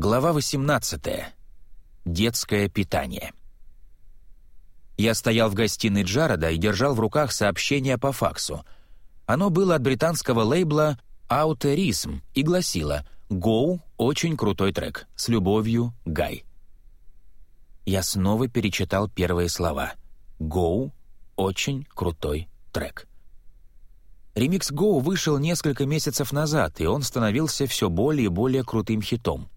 Глава 18. Детское питание. Я стоял в гостиной Джареда и держал в руках сообщение по факсу. Оно было от британского лейбла «Аутерисм» и гласило «Go — очень крутой трек. С любовью, Гай». Я снова перечитал первые слова. «Go — очень крутой трек». Ремикс «Go» вышел несколько месяцев назад, и он становился все более и более крутым хитом.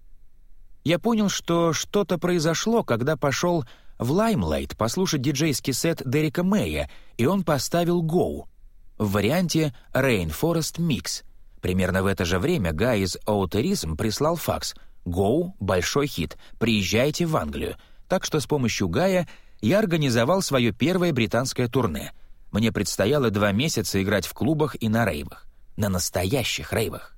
Я понял, что что-то произошло, когда пошел в Лаймлайт послушать диджейский сет Дерека Мэя, и он поставил «Go» в варианте Rainforest Mix. Примерно в это же время Гай из Outerism прислал факс «Go» — большой хит, приезжайте в Англию. Так что с помощью Гая я организовал свое первое британское турне. Мне предстояло два месяца играть в клубах и на рейвах. На настоящих рейвах.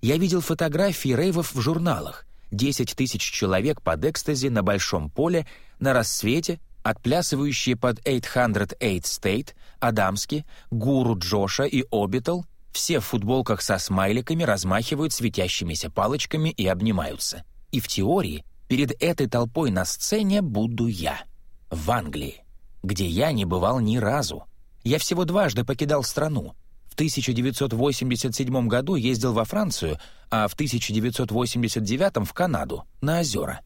Я видел фотографии рейвов в журналах — 10 тысяч человек под экстази на большом поле на рассвете, отплясывающие под 808 State, Адамски, Гуру Джоша и Обитал, все в футболках со смайликами размахивают светящимися палочками и обнимаются. И в теории перед этой толпой на сцене буду я. В Англии, где я не бывал ни разу. Я всего дважды покидал страну, в 1987 году ездил во Францию, а в 1989 в Канаду, на озера.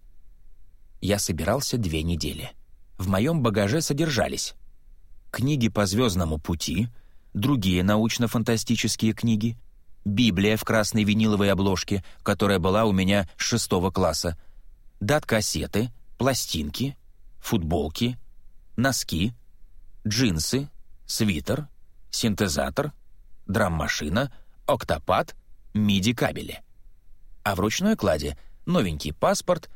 Я собирался две недели. В моем багаже содержались книги по «Звездному пути», другие научно-фантастические книги, Библия в красной виниловой обложке, которая была у меня с шестого класса, дат-кассеты, пластинки, футболки, носки, джинсы, свитер, синтезатор — драм-машина, октопад, миди-кабели. А в ручной кладе новенький паспорт,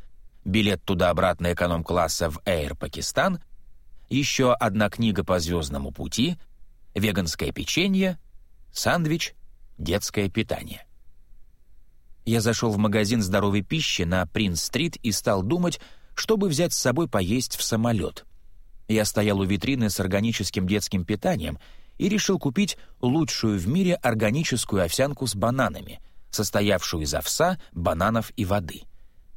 билет туда-обратно эконом-класса в Air Пакистан, еще одна книга по звездному пути, веганское печенье, сандвич, детское питание. Я зашел в магазин здоровой пищи на Принц-стрит и стал думать, чтобы взять с собой поесть в самолет. Я стоял у витрины с органическим детским питанием — и решил купить лучшую в мире органическую овсянку с бананами, состоявшую из овса, бананов и воды.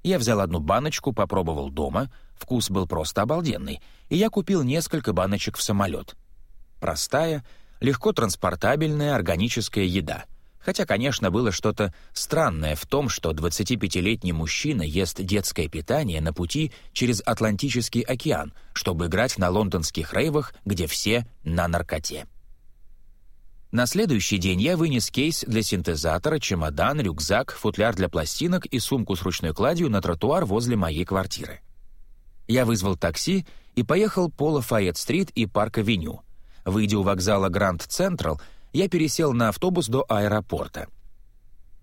Я взял одну баночку, попробовал дома, вкус был просто обалденный, и я купил несколько баночек в самолет. Простая, легко транспортабельная органическая еда. Хотя, конечно, было что-то странное в том, что 25-летний мужчина ест детское питание на пути через Атлантический океан, чтобы играть на лондонских рейвах, где все на наркоте. На следующий день я вынес кейс для синтезатора, чемодан, рюкзак, футляр для пластинок и сумку с ручной кладью на тротуар возле моей квартиры. Я вызвал такси и поехал по Лафайет-стрит и Парк-авеню. Выйдя у вокзала Гранд Централ, я пересел на автобус до аэропорта.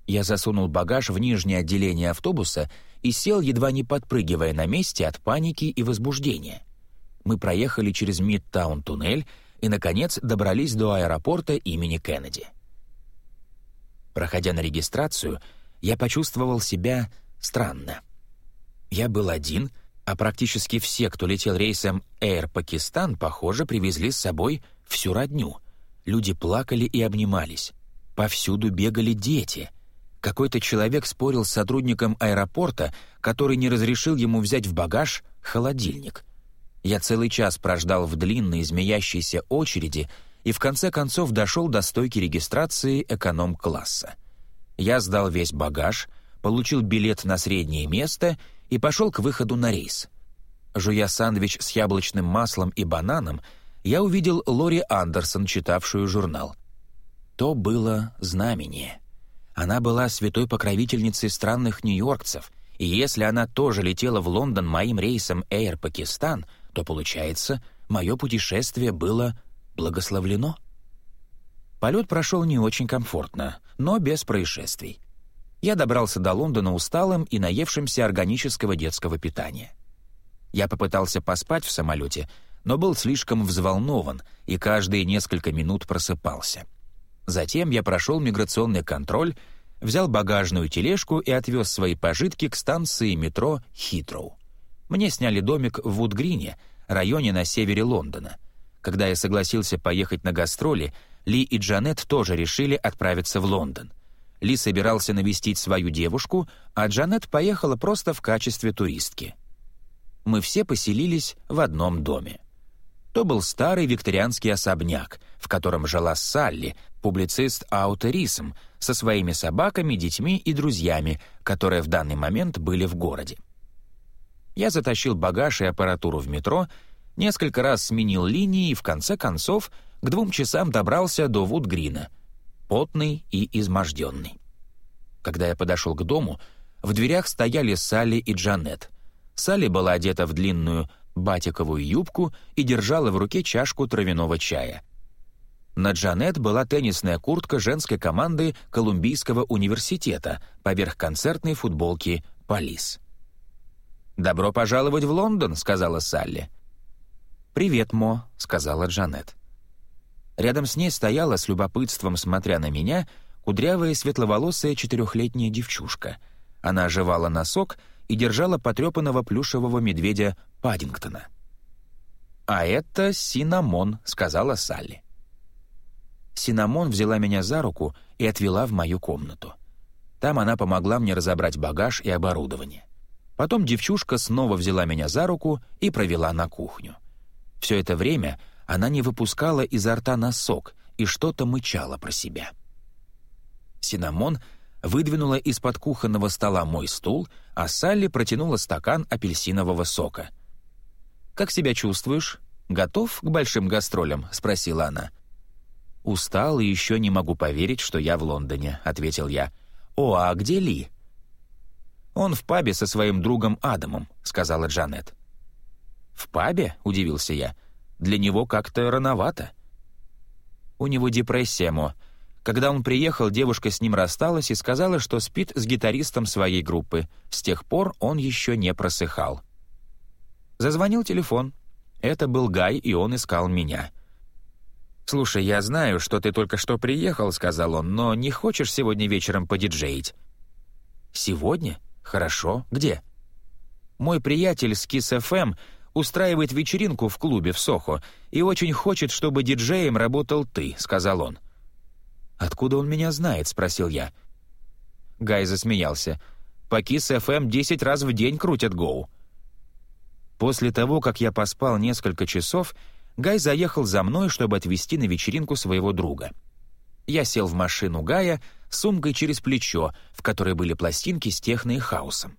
Я засунул багаж в нижнее отделение автобуса и сел, едва не подпрыгивая на месте от паники и возбуждения. Мы проехали через Мидтаун-туннель, и, наконец, добрались до аэропорта имени Кеннеди. Проходя на регистрацию, я почувствовал себя странно. Я был один, а практически все, кто летел рейсом Air Пакистан, похоже, привезли с собой всю родню. Люди плакали и обнимались. Повсюду бегали дети. Какой-то человек спорил с сотрудником аэропорта, который не разрешил ему взять в багаж холодильник — я целый час прождал в длинной змеящейся очереди и в конце концов дошел до стойки регистрации эконом-класса. Я сдал весь багаж, получил билет на среднее место и пошел к выходу на рейс. Жуя сандвич с яблочным маслом и бананом, я увидел Лори Андерсон, читавшую журнал. То было знамение. Она была святой покровительницей странных нью-йоркцев, и если она тоже летела в Лондон моим рейсом Air Пакистан — то, получается, мое путешествие было благословлено. Полет прошел не очень комфортно, но без происшествий. Я добрался до Лондона усталым и наевшимся органического детского питания. Я попытался поспать в самолете, но был слишком взволнован и каждые несколько минут просыпался. Затем я прошел миграционный контроль, взял багажную тележку и отвез свои пожитки к станции метро Хитроу. Мне сняли домик в Вудгрине, районе на севере Лондона. Когда я согласился поехать на гастроли, Ли и Джанет тоже решили отправиться в Лондон. Ли собирался навестить свою девушку, а Джанет поехала просто в качестве туристки. Мы все поселились в одном доме. То был старый викторианский особняк, в котором жила Салли, публицист Аутерисм, со своими собаками, детьми и друзьями, которые в данный момент были в городе. Я затащил багаж и аппаратуру в метро, несколько раз сменил линии и, в конце концов, к двум часам добрался до Вудгрина, потный и изможденный. Когда я подошел к дому, в дверях стояли Салли и Джанет. Салли была одета в длинную батиковую юбку и держала в руке чашку травяного чая. На Джанет была теннисная куртка женской команды Колумбийского университета поверх концертной футболки «Полис». «Добро пожаловать в Лондон», — сказала Салли. «Привет, Мо», — сказала Джанет. Рядом с ней стояла, с любопытством смотря на меня, кудрявая светловолосая четырехлетняя девчушка. Она оживала носок и держала потрепанного плюшевого медведя Паддингтона. «А это Синамон», — сказала Салли. Синамон взяла меня за руку и отвела в мою комнату. Там она помогла мне разобрать багаж и оборудование. Потом девчушка снова взяла меня за руку и провела на кухню. Все это время она не выпускала изо рта носок и что-то мычала про себя. Синамон выдвинула из-под кухонного стола мой стул, а Салли протянула стакан апельсинового сока. «Как себя чувствуешь? Готов к большим гастролям?» — спросила она. «Устал и еще не могу поверить, что я в Лондоне», — ответил я. «О, а где Ли?» «Он в пабе со своим другом Адамом», — сказала Джанет. «В пабе?» — удивился я. «Для него как-то рановато». «У него депрессия, Мо. Когда он приехал, девушка с ним рассталась и сказала, что спит с гитаристом своей группы. С тех пор он еще не просыхал». Зазвонил телефон. Это был Гай, и он искал меня. «Слушай, я знаю, что ты только что приехал», — сказал он, «но не хочешь сегодня вечером подиджеить?» «Сегодня?» «Хорошо. Где?» «Мой приятель с FM устраивает вечеринку в клубе в Сохо и очень хочет, чтобы диджеем работал ты», — сказал он. «Откуда он меня знает?» — спросил я. Гай засмеялся. «По FM десять раз в день крутят гоу». После того, как я поспал несколько часов, Гай заехал за мной, чтобы отвезти на вечеринку своего друга. Я сел в машину Гая сумкой через плечо, в которой были пластинки с техно и хаосом.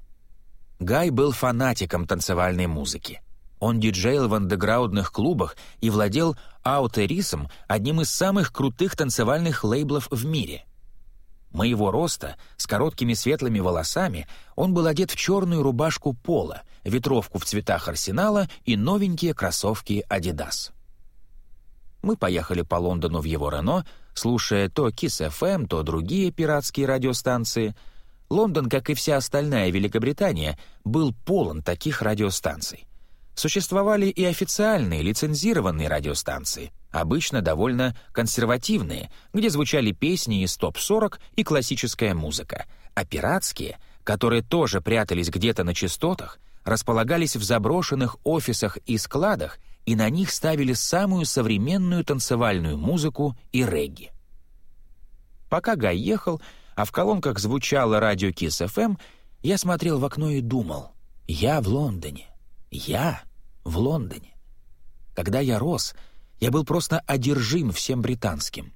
Гай был фанатиком танцевальной музыки. Он диджейл в андеграундных клубах и владел Аутерисом, одним из самых крутых танцевальных лейблов в мире. Моего роста, с короткими светлыми волосами, он был одет в черную рубашку пола, ветровку в цветах арсенала и новенькие кроссовки «Адидас». Мы поехали по Лондону в его Рено, слушая то Kiss FM, то другие пиратские радиостанции. Лондон, как и вся остальная Великобритания, был полон таких радиостанций. Существовали и официальные лицензированные радиостанции, обычно довольно консервативные, где звучали песни из топ-40 и классическая музыка, а пиратские, которые тоже прятались где-то на частотах, располагались в заброшенных офисах и складах и на них ставили самую современную танцевальную музыку и регги. Пока Гай ехал, а в колонках звучало радио Kiss FM, я смотрел в окно и думал, я в Лондоне, я в Лондоне. Когда я рос, я был просто одержим всем британским.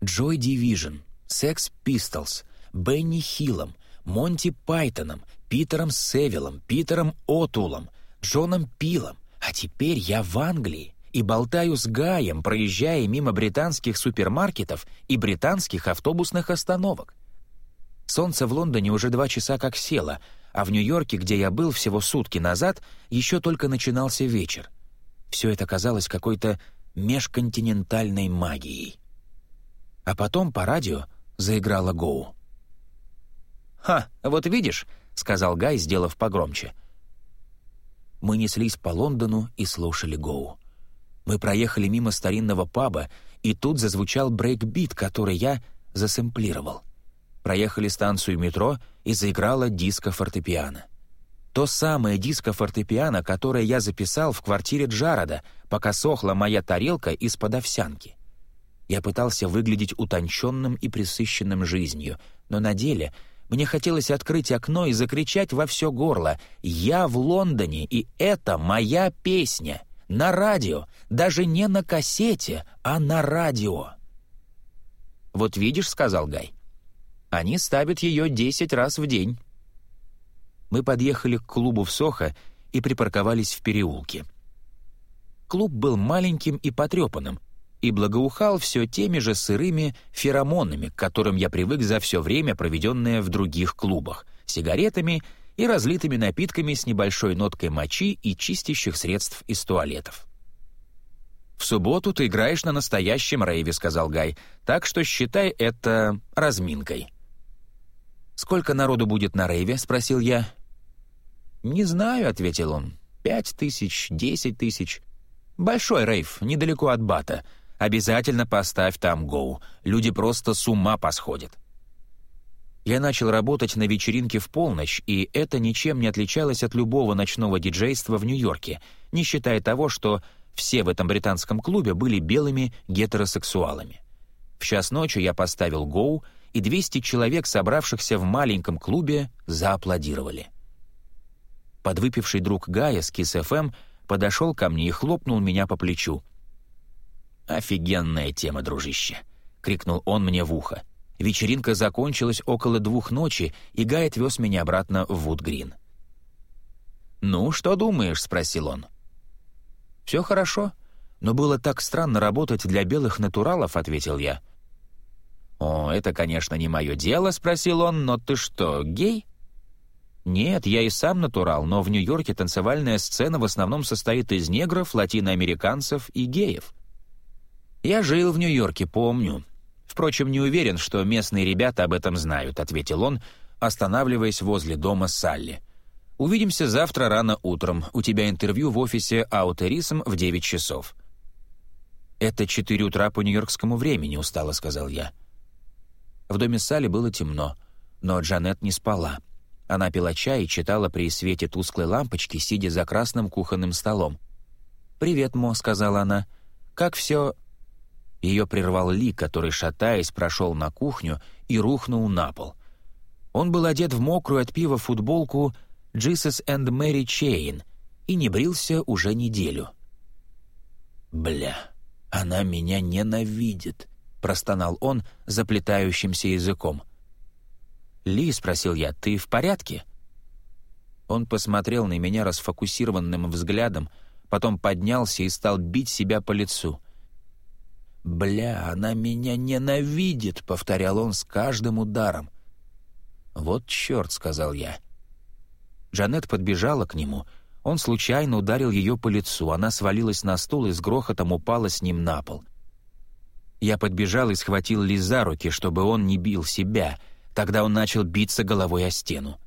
Joy Division, Sex Pistols, Бенни Хиллом, Монти Пайтоном, Питером Севиллом, Питером Отулом, Джоном Пилом, а теперь я в Англии и болтаю с Гаем, проезжая мимо британских супермаркетов и британских автобусных остановок. Солнце в Лондоне уже два часа как село, а в Нью-Йорке, где я был всего сутки назад, еще только начинался вечер. Все это казалось какой-то межконтинентальной магией. А потом по радио заиграла Гоу. «Ха, вот видишь», — сказал Гай, сделав погромче — мы неслись по Лондону и слушали Гоу. Мы проехали мимо старинного паба, и тут зазвучал брейкбит, который я засэмплировал. Проехали станцию метро, и заиграла диско-фортепиано. То самое диско-фортепиано, которое я записал в квартире Джарода, пока сохла моя тарелка из-под овсянки. Я пытался выглядеть утонченным и присыщенным жизнью, Но на деле мне хотелось открыть окно и закричать во все горло «Я в Лондоне, и это моя песня!» На радио, даже не на кассете, а на радио. «Вот видишь», — сказал Гай, — «они ставят ее десять раз в день». Мы подъехали к клубу в Сохо и припарковались в переулке. Клуб был маленьким и потрепанным, и благоухал все теми же сырыми феромонами, к которым я привык за все время, проведенное в других клубах, сигаретами и разлитыми напитками с небольшой ноткой мочи и чистящих средств из туалетов. «В субботу ты играешь на настоящем рейве», — сказал Гай, «так что считай это разминкой». «Сколько народу будет на рейве?» — спросил я. «Не знаю», — ответил он. «Пять тысяч, десять тысяч. Большой рейв, недалеко от Бата. Обязательно поставь там гоу. Люди просто с ума посходят». Я начал работать на вечеринке в полночь, и это ничем не отличалось от любого ночного диджейства в Нью-Йорке, не считая того, что все в этом британском клубе были белыми гетеросексуалами. В час ночи я поставил Go, и 200 человек, собравшихся в маленьком клубе, зааплодировали. Подвыпивший друг Гая с Kiss FM подошел ко мне и хлопнул меня по плечу. «Офигенная тема, дружище!» — крикнул он мне в ухо. Вечеринка закончилась около двух ночи, и Гай отвез меня обратно в Вудгрин. «Ну, что думаешь?» — спросил он. «Все хорошо, но было так странно работать для белых натуралов», — ответил я. «О, это, конечно, не мое дело», — спросил он, «но ты что, гей?» «Нет, я и сам натурал, но в Нью-Йорке танцевальная сцена в основном состоит из негров, латиноамериканцев и геев». «Я жил в Нью-Йорке, помню. Впрочем, не уверен, что местные ребята об этом знают», — ответил он, останавливаясь возле дома Салли. Увидимся завтра рано утром. У тебя интервью в офисе Аутерисм в 9 часов». «Это 4 утра по нью-йоркскому времени», — устало сказал я. В доме Салли было темно, но Джанет не спала. Она пила чай и читала при свете тусклой лампочки, сидя за красным кухонным столом. «Привет, Мо», — сказала она. «Как все...» Ее прервал Ли, который, шатаясь, прошел на кухню и рухнул на пол. Он был одет в мокрую от пива футболку Jesus and Mary Chain и не брился уже неделю. «Бля, она меня ненавидит», — простонал он заплетающимся языком. «Ли», — спросил я, — «ты в порядке?» Он посмотрел на меня расфокусированным взглядом, потом поднялся и стал бить себя по лицу. «Бля, она меня ненавидит», — повторял он с каждым ударом. «Вот черт», — сказал я. Джанет подбежала к нему. Он случайно ударил ее по лицу. Она свалилась на стул и с грохотом упала с ним на пол. Я подбежал и схватил Ли за руки, чтобы он не бил себя. Тогда он начал биться головой о стену.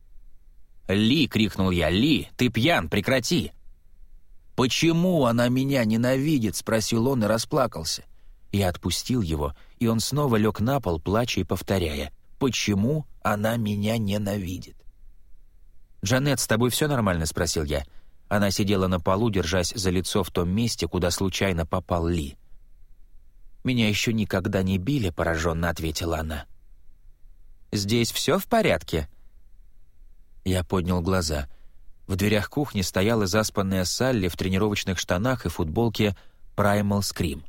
«Ли!» — крикнул я. «Ли! Ты пьян! Прекрати!» «Почему она меня ненавидит?» — спросил он и расплакался. Я отпустил его, и он снова лег на пол, плача и повторяя. «Почему она меня ненавидит?» «Джанет, с тобой все нормально?» — спросил я. Она сидела на полу, держась за лицо в том месте, куда случайно попал Ли. «Меня еще никогда не били», — пораженно ответила она. «Здесь все в порядке?» Я поднял глаза. В дверях кухни стояла заспанная Салли в тренировочных штанах и футболке «Primal Scream».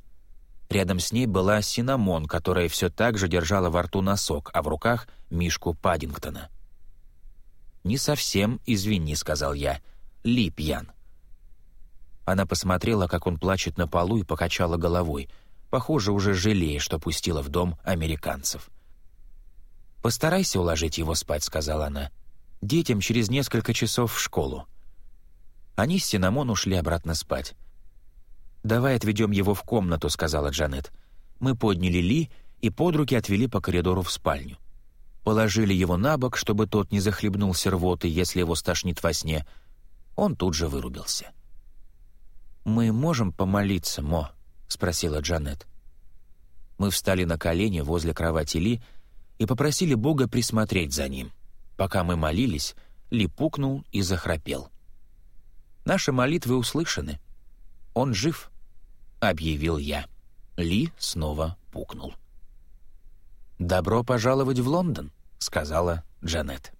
Рядом с ней была Синамон, которая все так же держала во рту носок, а в руках — мишку Паддингтона. «Не совсем, извини», — сказал я. «Ли пьян». Она посмотрела, как он плачет на полу, и покачала головой, похоже, уже жалея, что пустила в дом американцев. «Постарайся уложить его спать», — сказала она. «Детям через несколько часов в школу». Они с Синамон ушли обратно спать. «Давай отведем его в комнату», — сказала Джанет. Мы подняли Ли и под руки отвели по коридору в спальню положили его на бок, чтобы тот не захлебнулся рвотой, если его стошнит во сне. Он тут же вырубился. «Мы можем помолиться, Мо?» — спросила Джанет. Мы встали на колени возле кровати Ли и попросили Бога присмотреть за ним. Пока мы молились, Ли пукнул и захрапел. «Наши молитвы услышаны. Он жив», — объявил я. Ли снова пукнул. «Добро пожаловать в Лондон», — сказала Джанет.